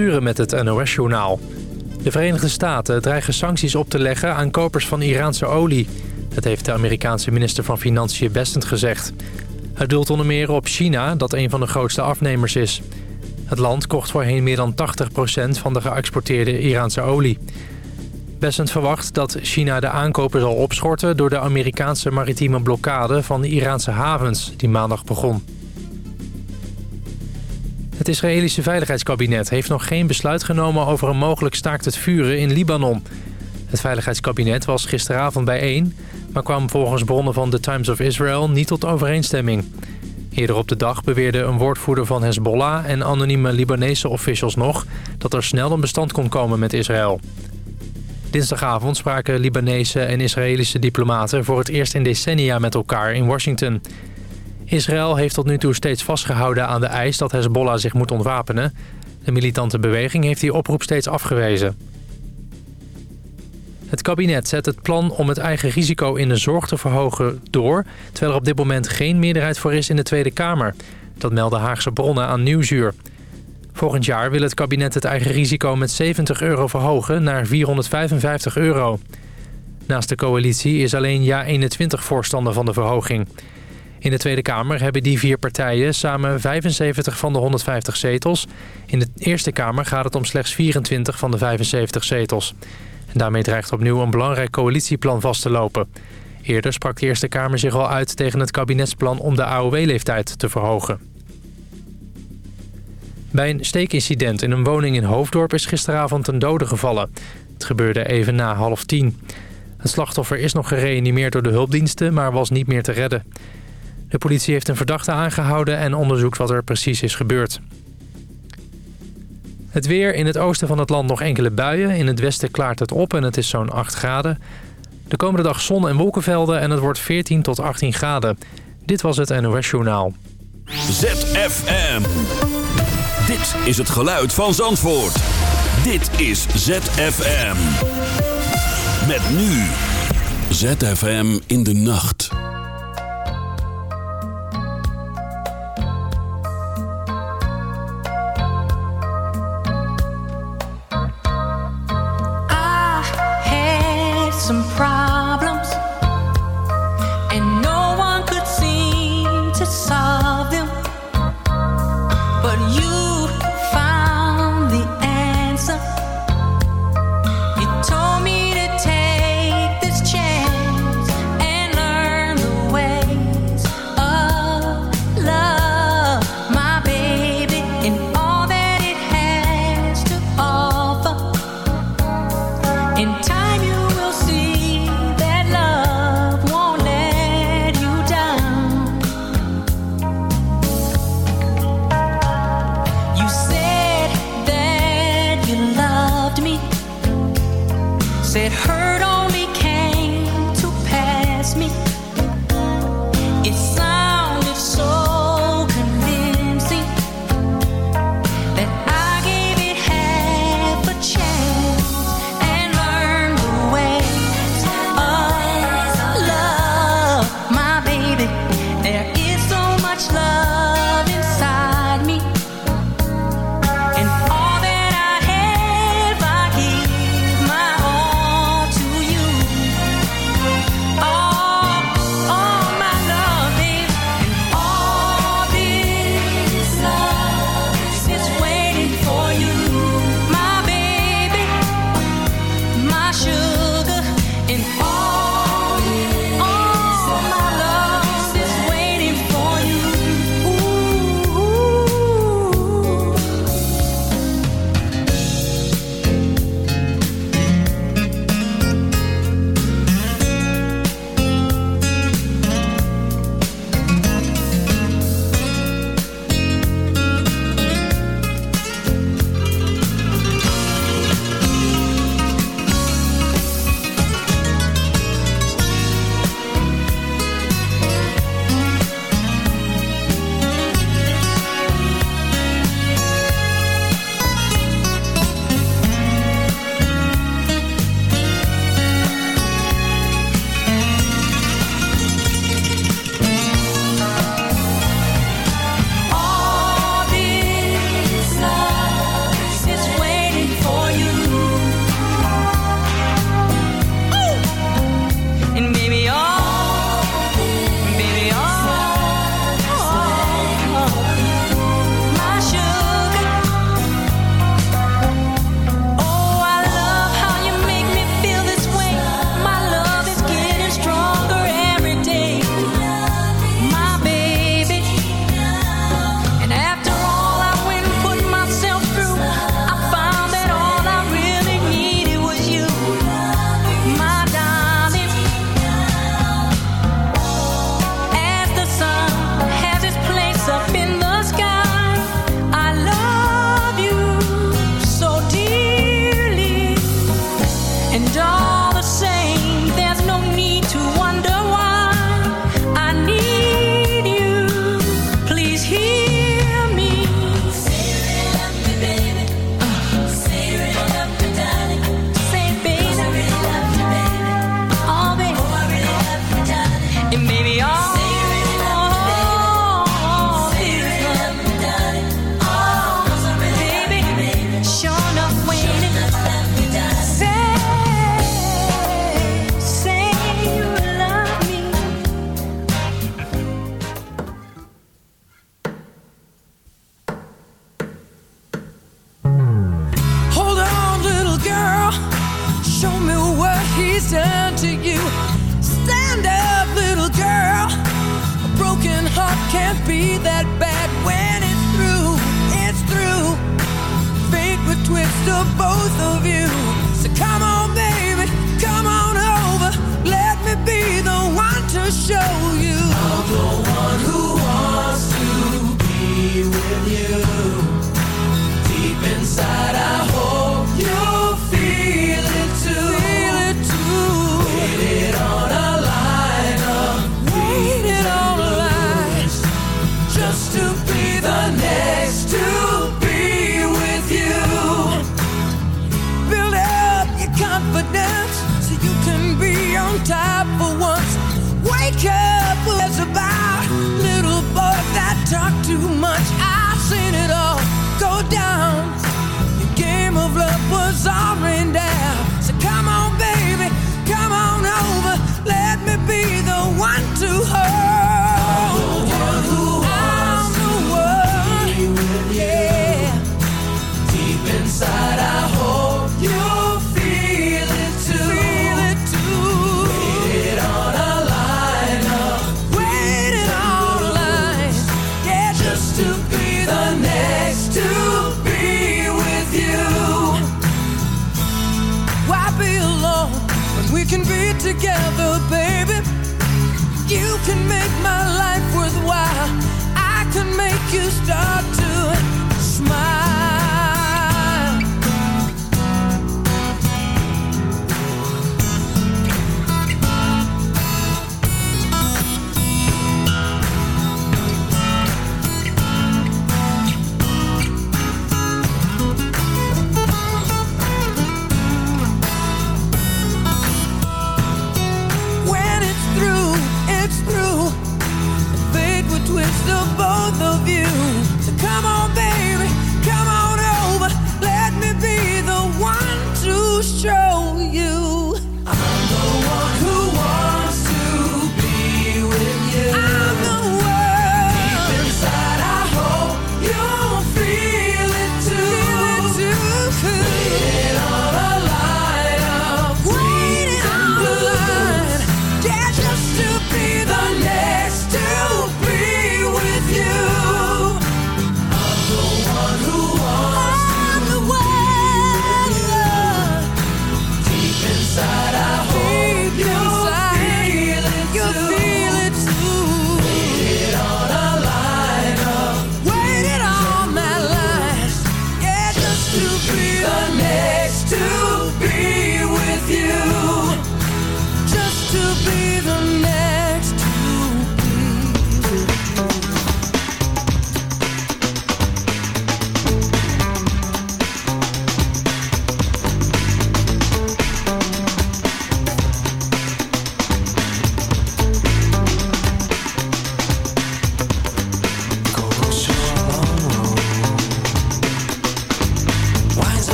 Uren met het NOS-journaal. De Verenigde Staten dreigen sancties op te leggen aan kopers van Iraanse olie. Dat heeft de Amerikaanse minister van Financiën Bessent gezegd. Het doelt onder meer op China, dat een van de grootste afnemers is. Het land kocht voorheen meer dan 80% van de geëxporteerde Iraanse olie. Bessent verwacht dat China de aankopen zal opschorten... door de Amerikaanse maritieme blokkade van de Iraanse havens die maandag begon. Het Israëlische Veiligheidskabinet heeft nog geen besluit genomen over een mogelijk staakt het vuren in Libanon. Het Veiligheidskabinet was gisteravond bijeen, maar kwam volgens bronnen van The Times of Israel niet tot overeenstemming. Eerder op de dag beweerde een woordvoerder van Hezbollah en anonieme Libanese officials nog dat er snel een bestand kon komen met Israël. Dinsdagavond spraken Libanese en Israëlische diplomaten voor het eerst in decennia met elkaar in Washington. Israël heeft tot nu toe steeds vastgehouden aan de eis dat Hezbollah zich moet ontwapenen. De militante beweging heeft die oproep steeds afgewezen. Het kabinet zet het plan om het eigen risico in de zorg te verhogen door... terwijl er op dit moment geen meerderheid voor is in de Tweede Kamer. Dat melden Haagse bronnen aan Nieuwsuur. Volgend jaar wil het kabinet het eigen risico met 70 euro verhogen naar 455 euro. Naast de coalitie is alleen JA21 voorstander van de verhoging... In de Tweede Kamer hebben die vier partijen samen 75 van de 150 zetels. In de Eerste Kamer gaat het om slechts 24 van de 75 zetels. En daarmee dreigt opnieuw een belangrijk coalitieplan vast te lopen. Eerder sprak de Eerste Kamer zich al uit tegen het kabinetsplan om de AOW-leeftijd te verhogen. Bij een steekincident in een woning in Hoofddorp is gisteravond een dode gevallen. Het gebeurde even na half tien. Het slachtoffer is nog gereanimeerd door de hulpdiensten, maar was niet meer te redden. De politie heeft een verdachte aangehouden en onderzoekt wat er precies is gebeurd. Het weer in het oosten van het land nog enkele buien. In het westen klaart het op en het is zo'n 8 graden. De komende dag zon en wolkenvelden en het wordt 14 tot 18 graden. Dit was het NOS Journaal. ZFM. Dit is het geluid van Zandvoort. Dit is ZFM. Met nu. ZFM in de nacht.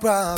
Got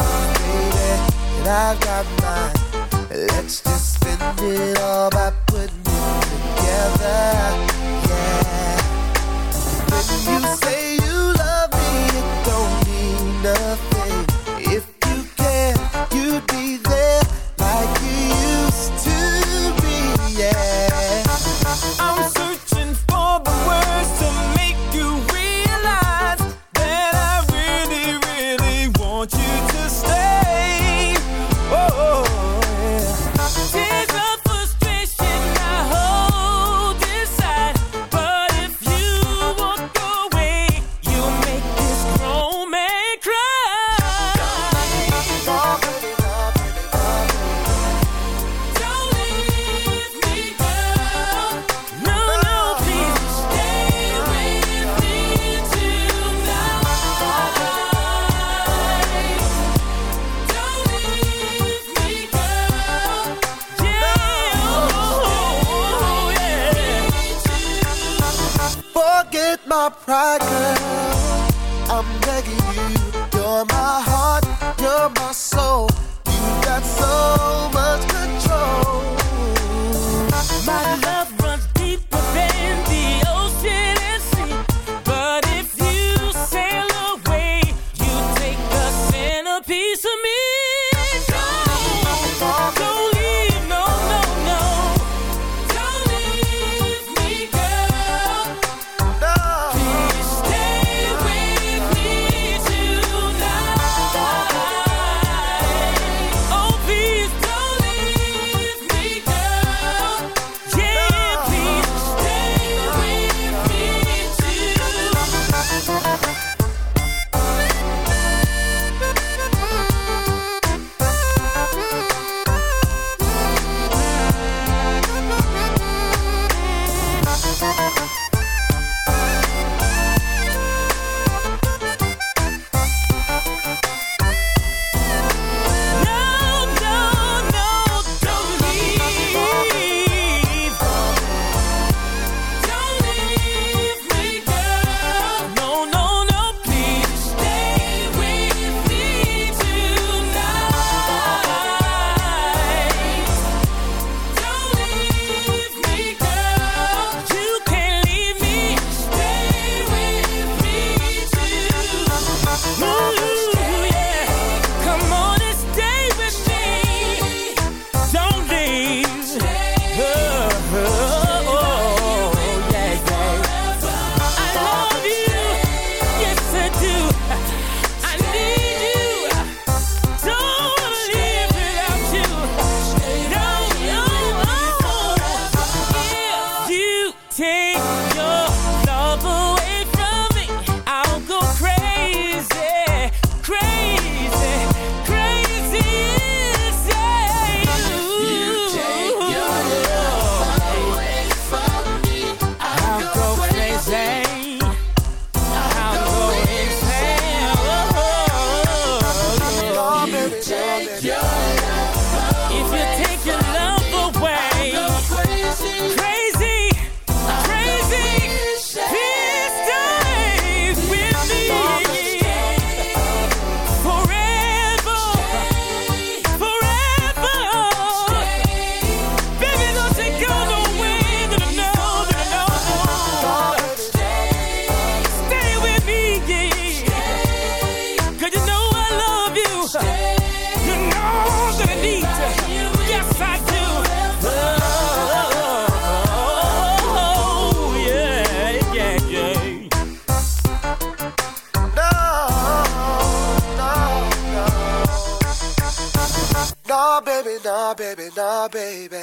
Baby, nah, baby, nah, baby.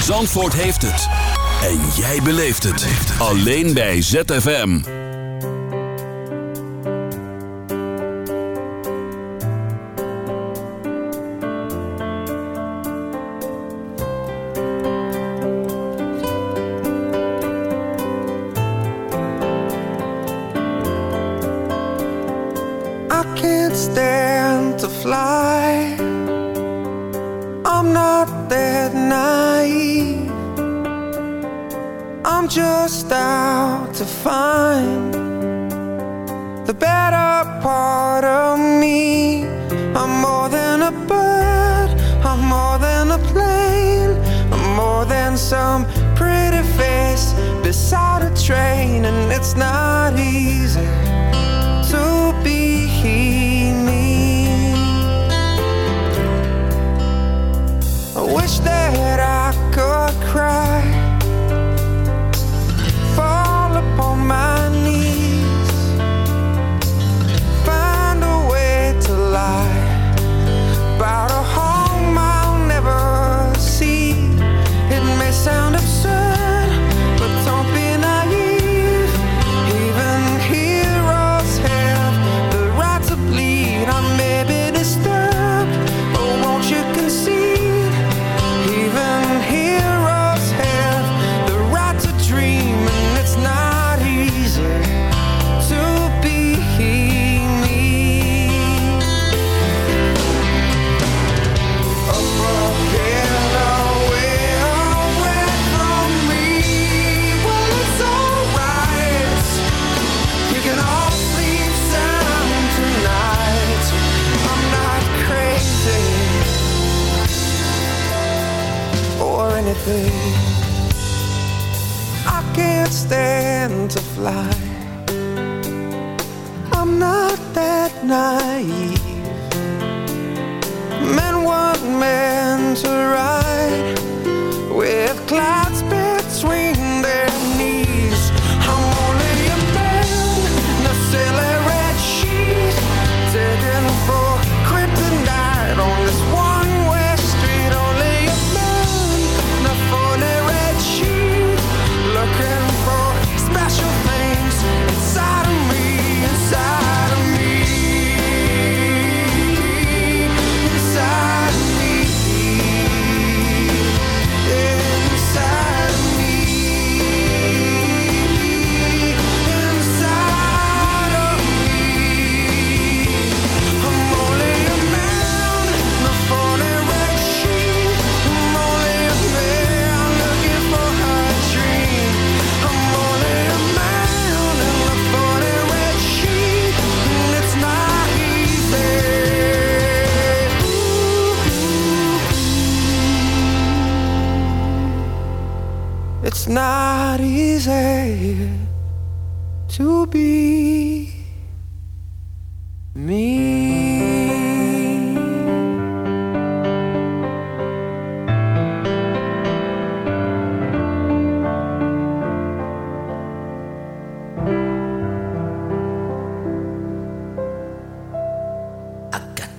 Zandvoort heeft het. En jij beleeft het. Alleen bij ZFM.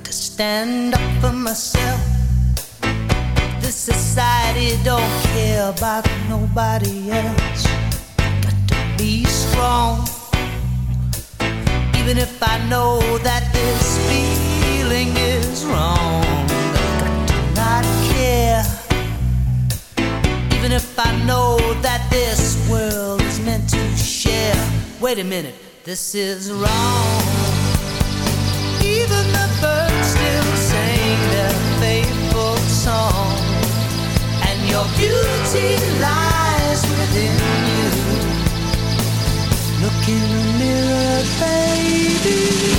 to stand up for myself. The society don't care about nobody else. Got to be strong, even if I know that this feeling is wrong. Got to not care, even if I know that this world is meant to share. Wait a minute, this is wrong. Even though in the mirror, baby.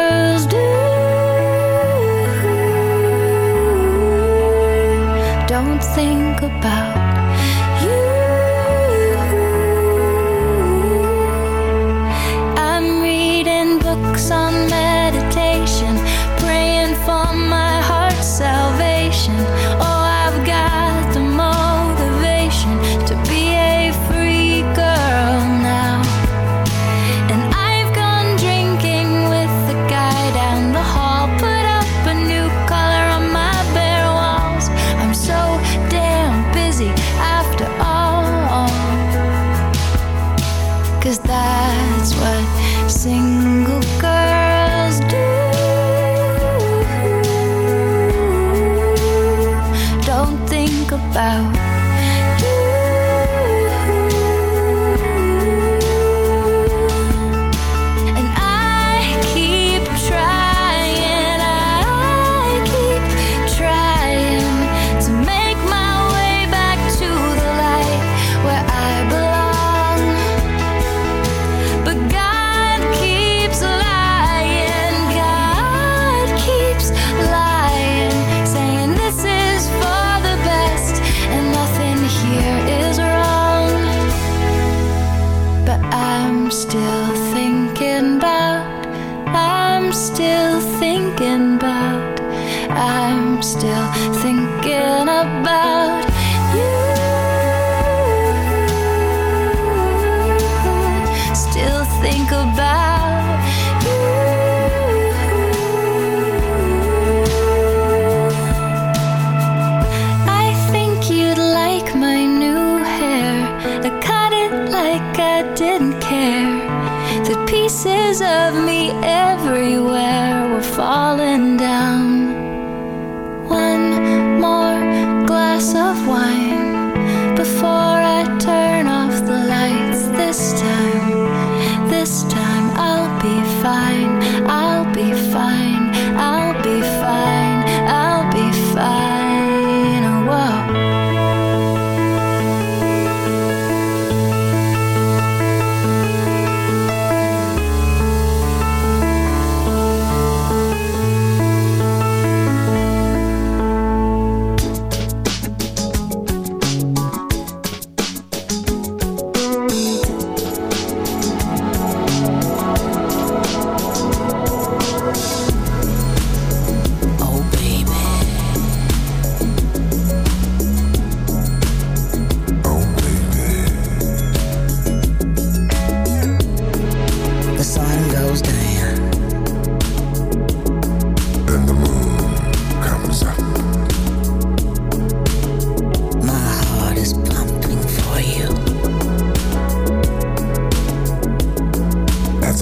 think about.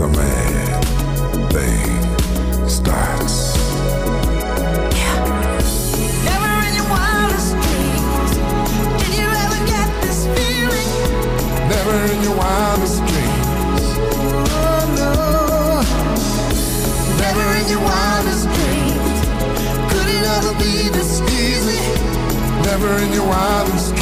a mad thing starts. Never in your wildest dreams. Oh no. Never in your wildest dreams. Could it ever be this easy? Never in your wildest dreams.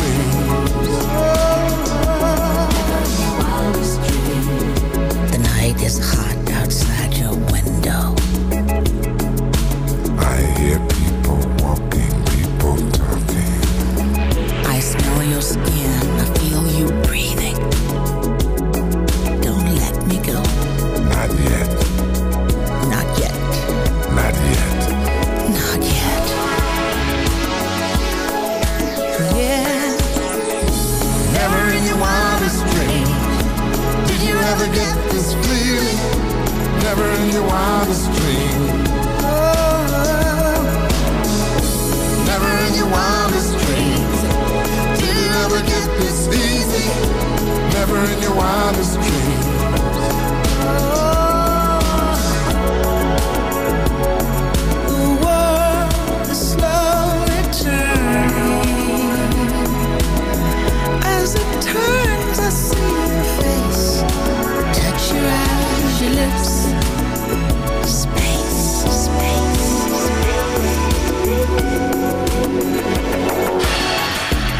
your wildest dream Never in your wildest dreams Did you ever get this easy? Never in your wildest dreams oh,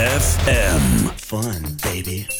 ZFM. Fun, baby.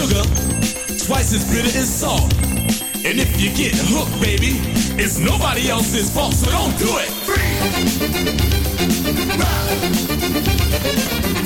sugar, twice as bitter as salt. And if you get hooked, baby, it's nobody else's fault, so don't do it. Free. Ride.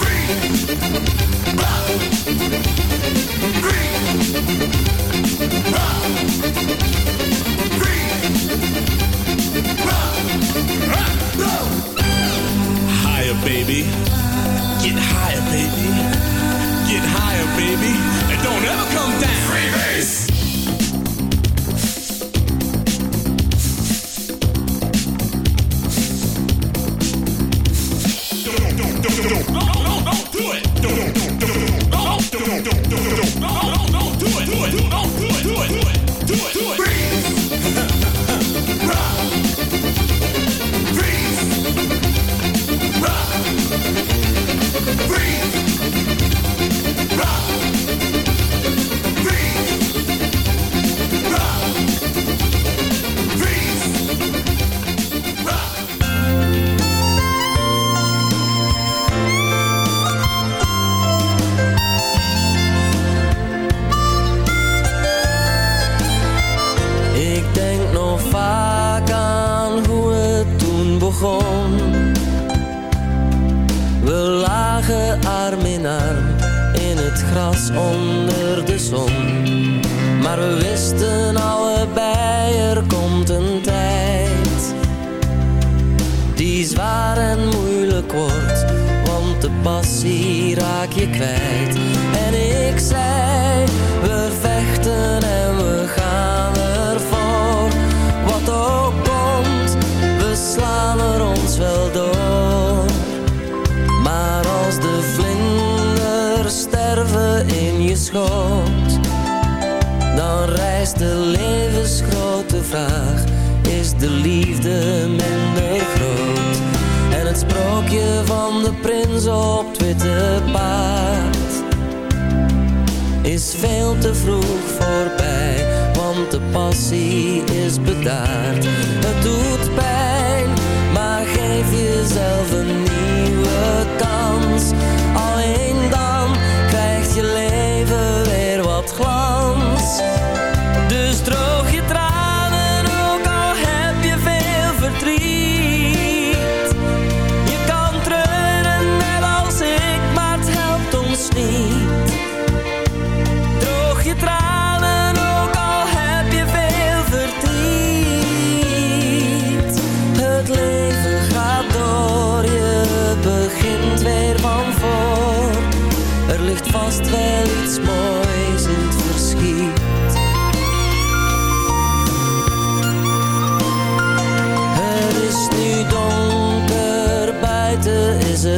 op het witte paard is veel te vroeg voorbij, want de passie is bedaard. Het doet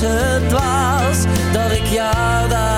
het was dat ik jou daar